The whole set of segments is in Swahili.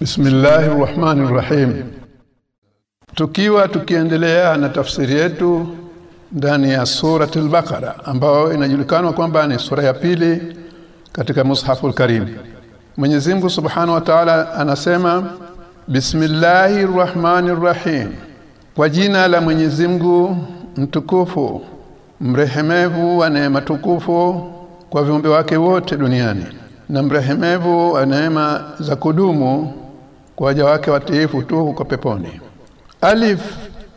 Bismillahir Rahmanir Rahim Tukiwa tukiendelea na tafsiri yetu ndani ya suratul Baqara ambayo inajulikana kwamba ni sura ya pili katika Mushaful Karim. Mwenyezi Mungu Subhanahu wa Ta'ala anasema Bismillahir Rahmanir Rahim Kwa jina la Mwenyezi Mungu mtukufu mrehemevu wa neema tukufu kwa viumbe wake wote duniani na mrehemevu wa neema za kudumu kwa waja wake watiifu tu huko peponi. Alif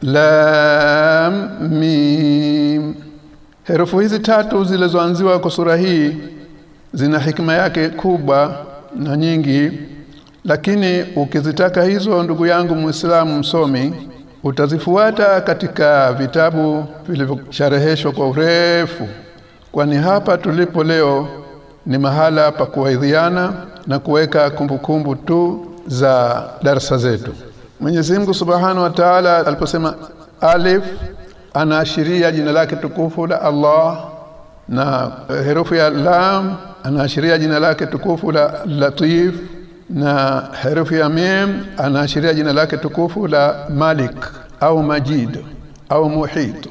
lam mim. Herufi hizi tatu zilizoanziwa kwa sura hii zina hikma yake kubwa na nyingi. Lakini ukizitaka hizo ndugu yangu muislamu msomi utazifuata katika vitabu vilivyoshareheshwa kwa urefu. Kwani hapa tulipo leo ni mahala pa kuwaidhiana na kuweka kumbukumbu tu za darasa zetu. Mwenyezi Mungu Subhanahu wa Ta'ala aliposema alif anaashiria jina lake tukufu la Allah na herufi ya lam anaashiria jina lake tukufu la Latif na herufi ya mim anaashiria jina lake tukufu la Malik au Majid au Muhit.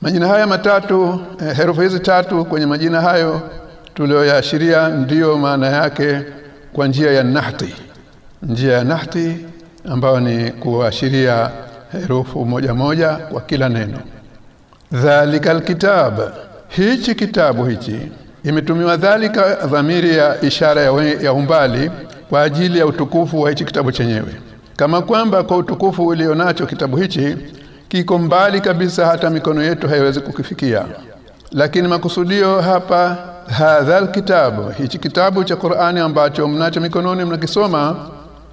Majina haya matatu herufi hizi tatu kwenye majina hayo tuliyoyaashiria ndiyo maana yake kwa njia ya nahti njia ya nahti ambayo ni kuashiria herufu moja moja kwa kila neno. Dhalika alkitab. Hichi kitabu hichi imetumiwa dhalika dhamiri ya ishara ya, we, ya umbali kwa ajili ya utukufu wa hichi kitabu chenyewe. Kama kwamba kwa utukufu ulionacho kitabu hichi kiko mbali kabisa hata mikono yetu haiwezi kukifikia. Lakini makusudio hapa hadha kitabu hichi kitabu cha Qur'ani ambacho mnacho mikononi mnakisoma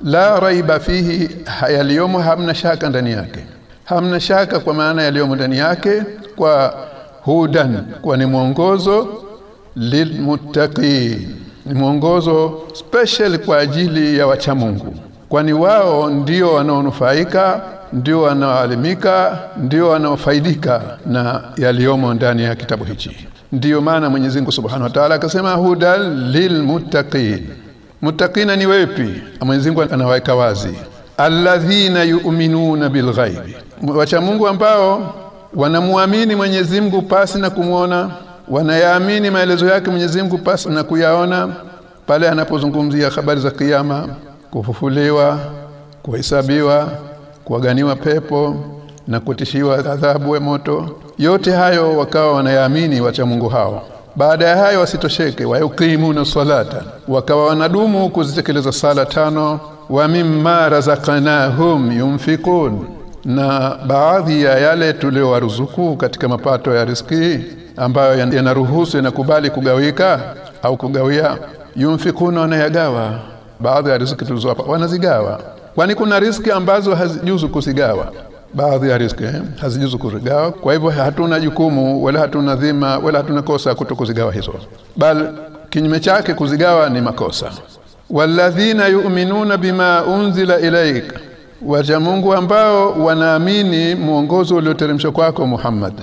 la raiba fihi yaliyomo hamna shaka ndani yake. Hamna shaka kwa maana yaliyomo ndani yake kwa hudan kwa ni mwongozo lilmuttaqin ni mwongozo special kwa ajili ya wacha Mungu. Kwani wao ndio wanaonufaika ndio wanaoalimika ndio wanaofaidika na yaliyomo ndani ya kitabu hichi. Ndiyo maana Mwenyezi Mungu Subhanahu wa Ta'ala akasema hudan lilmuttaqin muttaqina ni wepi? Mwenyezi Mungu anaweka wazi. Alladhina yu'minuna bilghaibi wacha Mungu ambao wanamuamini Mwenyezi Mungu pasi na kumuona wanayaamini maelezo yake Mwenyezi Mungu pasi na kuyaona pale anapozungumzia habari za kiyama kufufuliwa kuhesabiwa kuwaganiwa pepo na kutishiwa adhabu ya moto. Yote hayo wakawa wanayaamini wacha Mungu hao baada ya hayo wasitosheke wayukimuna salata wakawa wanadumu kuzitekeleza sala tano wa mimma razaqnahum yunfikun na baadhi ya yale tuliowaruzuku katika mapato ya riski ambayo yanaruhusu yanakubali kugawika au kugawia yunfikuna wanayagawa. Baadhi ya riziki tulizowapa wanazigawa. Kwani kuna riski ambazo hazijuzu kusigawa baadhi ya riziki eh, hazijuzu kuzigawa. Kwa hivyo hatuna jukumu wala hatuna dhima wala hatuna kosa kutokuzigawa hizo. Bal kinyume chake kuzigawa ni makosa. Walladhina yu'minuna bima unzila ilaik waja Mungu ambao wanaamini mwongozo ulioteremshwa kwako Muhammad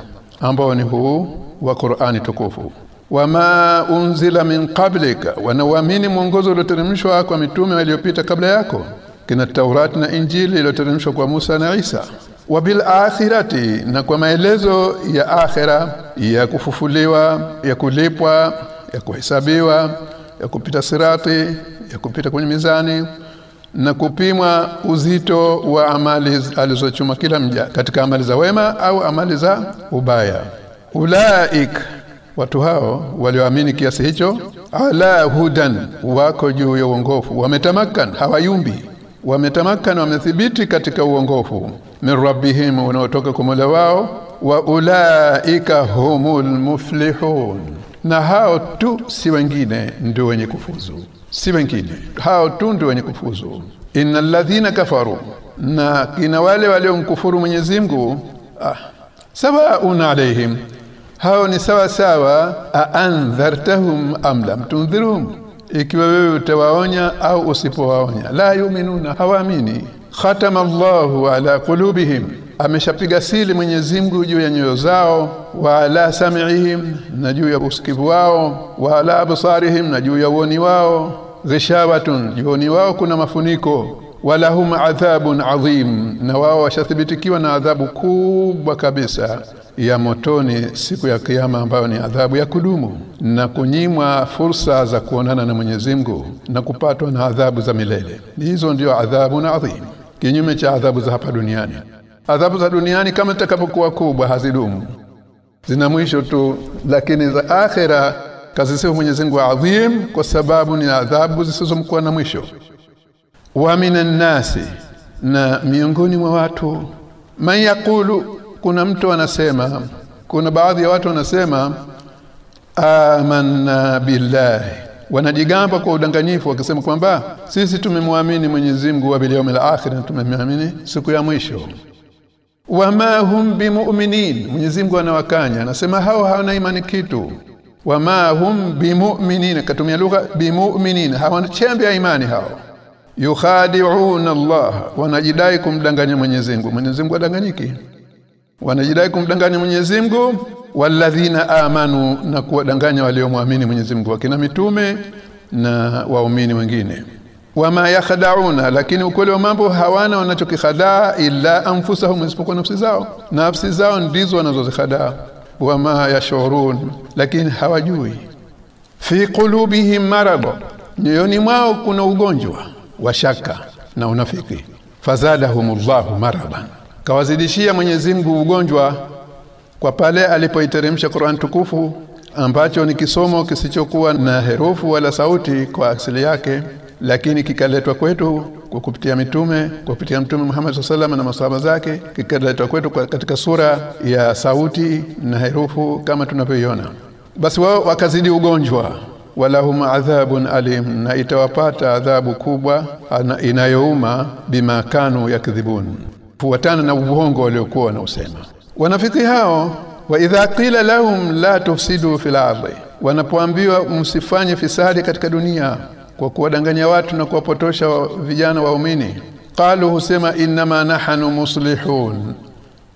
ambao ni huu wa Qur'ani tukufu. Wama unzila min qablika wanaamini mwongozo ulioteremshwa kwa mitume waliopita kabla yako. Kina Taurati na Injili iliyoteremshwa kwa Musa na Isa wabil akhirati na kwa maelezo ya akhira ya kufufuliwa ya kulipwa ya kuhesabiwa ya kupita sirati ya kupita kwenye mizani na kupimwa uzito wa amali alizochuma kila mja katika amali za wema au amali za ubaya. Ulaik watu hao walioamini kiasi hicho ala hudan wako juu ya uongofu wametamakan hawayumbi wametamakan wamethibiti katika uongofu min rabbihim unaotoka kwa Mola wao wa ulaika humul muflihun. Na hao tu si wengine ndio wenye kufuzu. Si wengine. Hao tu ndio wenye kufuzu. Innal ladhina kafaru. Na kina wale waliomkufuru Mwenyezi Mungu ah sawaun alaihim hao ni sawa sawa aandhartahum am lam tundhirhum ikiwa wewe utawaonya au usipowaonya. La yuminuna hawaamini khatama Allahu ala qulubihim. Ameshapiga sili Mwenyezi Mungu juu ya nyoyo zao wa ala sam'ihim na juu ya usikivu wao wa ala absarihim na juu ya uoni wao. Ghishawatun uoni wao kuna mafuniko. Walahum adhabun adhim na wao washathibitikiwa na adhabu kubwa kabisa ya motoni siku ya kiyama ambayo ni adhabu ya kudumu na kunyimwa fursa za kuonana na Mwenyezi Mungu na kupatwa na adhabu za milele. Hizo ndio adhabu na adhim kinyume cha adhabu za hapa duniani. Adhabu za duniani kama zitakapokuwa kubwa hazidumu. Zina mwisho tu lakini za akhera kazisifu Mwenyezi Mungu adhim kwa sababu ni adhabu zisizomkuwa na mwisho. Wa minan nasi na miongoni mwa watu man kuna mtu anasema kuna baadhi ya watu wanasema amanna billahi wanajigamba kwa udanganyifu wakisema kwamba sisi tumemwamini Mwenyezi Mungu wa bil la na tumemwamini siku ya mwisho. Wama hum bimu'minin Mwenyezi Mungu anawakanya anasema hao hawana imani kitu. Wama hum bimu'minin katumia lugha bimu'minin hawana chembe ya imani hao. Yukhadi'una Allah wanajidai kumdanganya Mwenyezi Mungu. Mwenyezi Mungu adanganyiki. Wanajidai kumdanganya Mwenyezi Mungu walladhina amanu na kuwadanganya waliomwamini Mwenyezi Mungu wakina mitume na waumini wengine. Wama yakhda'una lakini ukweli wa mambo hawana wanachokikhadaa ila anfusahum isipokuwa nafsi zao. Nafsi zao ndizo wanazozikhadaa. Wama yashurun lakini hawajui. Fi qulubihim marad nyoyoni mwao kuna ugonjwa wa shaka na unafiki. Fazadahumullahu maradan. Kawazidishia Mwenyezi Mungu ugonjwa kwa pale alipoiteremsha Qur'an tukufu ambacho ni kisomo kisichokuwa na herufu wala sauti kwa asili yake lakini kikaletwa kwetu kwa kupitia mitume kwa kupitia mtume Muhammad SAW na masahaba zake kikaletwa kwetu katika sura ya sauti na herufu kama tunavyoiona. Basi wao wakazidi ugonjwa walahum adhabun alim na itawapata adhabu kubwa inayouma bima kanu yakdhibun. Fuatana na uongo waliokuwa wanausema wanafiki hao wa idha qila lahum la tufsidu fil ardi wanapoambiwa msifanye fisadi katika dunia kwa kuwadanganya watu na kuwapotosha vijana waumini qalu husema inma nahnu muslihun.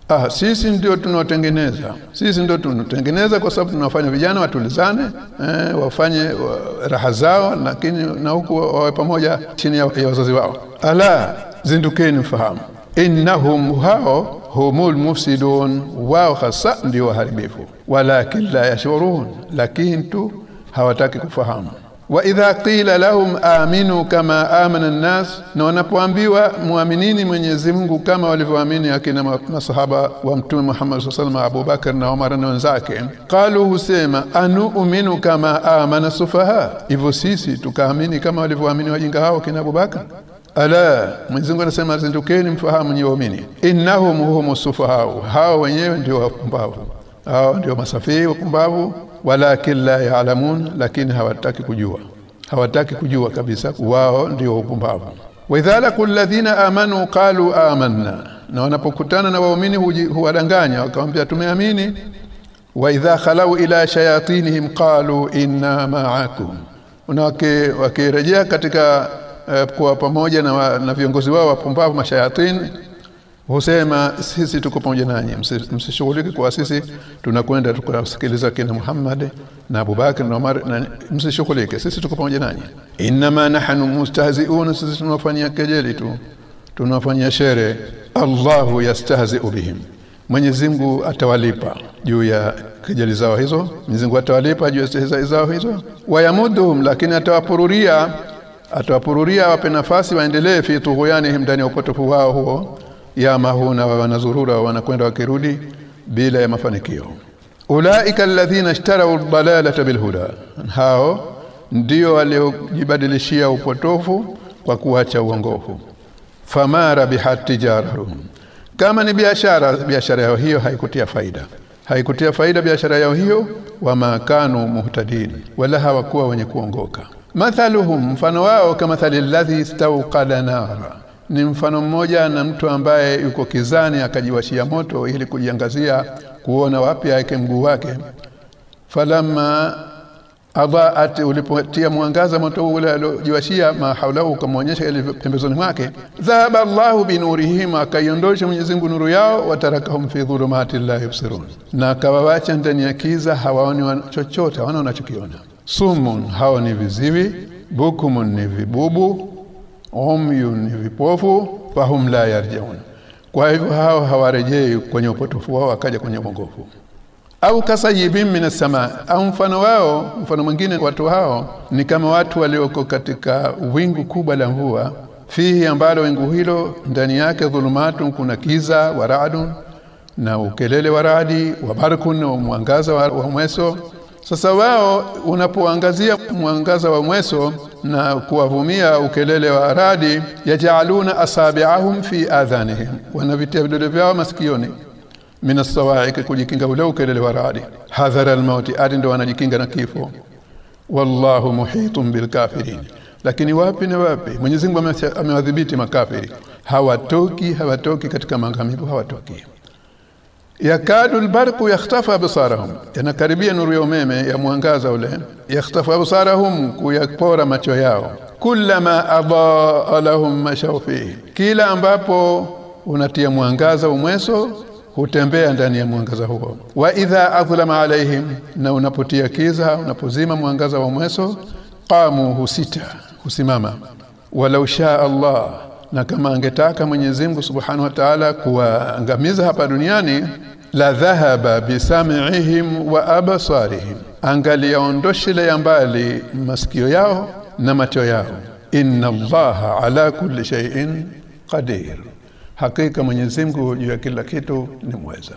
Ah sisi ndio tunaotengeneza. Sisi ndio tunatengeneza kwa sababu tunawafanya vijana watulizane eh, wafanye wa, raha zao lakini na huku wawe pamoja chini ya wazazi wao. Ala zindukeni mfahamu. Innahum hao humul mufsidun wao hasa ndio waharibifu. Walakin la yashurun lakini tu hawataki kufahamu. Wa idha qila lahum aminu kama amana an-nas na wanapoambiwa muaminini Mwenyezi Mungu kama walivyoamini akina masahaba wa mtume Muhammad sallallahu alaihi Abubakar na Umar na wenzake. Qalu husema anu'minu kama amana sufaha? Hivyo sisi tukaamini kama walivyoamini wajinga hao kina Abu Bakar ala Mwenyezi anasema zindukeni mfahamu nyi waumini innahum hum sufahau. Hao wenyewe ndio wapumbavu. Hao ndio masafii wapumbavu. Walakin la yaalamun lakini hawataki kujua. Hawataki kujua kabisa wao ndio wapumbavu. Wa idha ladhina amanu qalu amanna. Na wanapokutana na waumini huwadanganya wakamwambia tumeamini. Wa idha khalau ila shayatinihim qalu inna ma'akum. Unawake wakirejea katika uh, kwa pamoja na, na viongozi wao wapumbavu mashayatin husema sisi tuko pamoja nanyi msishughulike kwa sisi tunakwenda tukasikiliza kina Muhammad na Abubakar na Umar msishughulike sisi tuko pamoja nanyi. Inma nahnu mustahzi'un sisi tunafanyia kejeli tu tunafanyia shere. Allahu yastahzi'u bihim. Mwenyezi Mungu atawalipa juu ya kejeli zao hizo Mwenyezi Mungu atawalipa juu ya zao hizo. Wayamuduhum lakini atawapururia atawapururia wape nafasi waendelee fi tughyanihim ndani ya upotofu wao huo. Ya mahuna wa wanazurura wanakwenda wakirudi bila ya mafanikio. Ulaika alladhina ishtarau ad-dalalata bilhuda. Hao ndio waliojibadilishia upotofu kwa kuacha uongofu. Famara bihattijarahum kama ni biashara biashara yao hiyo haikutia faida. Haikutia faida biashara yao hiyo wa makanu muhtadin. Wala hawakuwa wenye kuongoka mathaluhum mfano wao kama alladhi istawqada nara ni mfano mmoja na mtu ambaye yuko kizani akajiwashia moto ili kujiangazia kuona wapi yake mguu wake. Falamma adaat ulipotia mwangaza moto ule aliojiwashia mahaulahu ukamwonyesha ile pembezoni mwake dhahaba Allahu binurihim akaiondosha Mwenyezi Mungu nuru yao watarakahum fi dhulumati la yubsirun. Na akawawacha ndani ya kiza hawaoni chochote hawana wanachokiona sumun hao ni viziwi. Bukumun ni vibubu. Umyun ni vipofu. Fahum la yarjaun kwa hivyo hao hawarejei kwenye upotofu wao wakaja kwenye uongofu. Au kasayibin minas sama au mfano wao mfano mwingine watu hao ni kama watu walioko katika wingu kubwa la mvua. Fihi ambalo wingu hilo ndani yake dhulumatun kuna kiza waradun na ukelele wa radi wa barkun na mwangaza wa, wa mweso sasa wao unapoangazia mwangaza wa mweso na kuwavumia ukelele wa radi yajaaluna asabi'ahum fi adhanihim. Wanavitia vidole vyao masikioni. Min as kujikinga ule ukelele wa radi. Hadhara al-mauti ati ndo wanajikinga na kifo. Wallahu muhitun bil kafirin. Lakini wapi na wapi? Mwenyezi Mungu amewadhibiti makafiri. Hawatoki hawatoki katika maangamivu hawatoki yakadu albarqu yakhtafa absarahum. Yanakaribia nuru ya umeme ya mwangaza ule yakhtafa basarahum kuyapora macho yao. Kullama adaa lahum mashaw fihi. Kila ambapo unatia mwangaza umweso hutembea ndani ya mwangaza huo. Wa idha adhlama alaihim na unapotia kiza unapozima mwangaza wa umweso qamu husita husimama. Walau shaa Allah na kama angetaka Mwenyezi Mungu Subhanahu wa Ta'ala kuwaangamiza hapa duniani la dhahaba bisam'ihim wa absarihim. Angaliaondoshile mbali masikio yao na macho yao. Inna allaha ala kulli shay'in qadir. Hakika Mwenyezi Mungu juu ya kila kitu ni mweza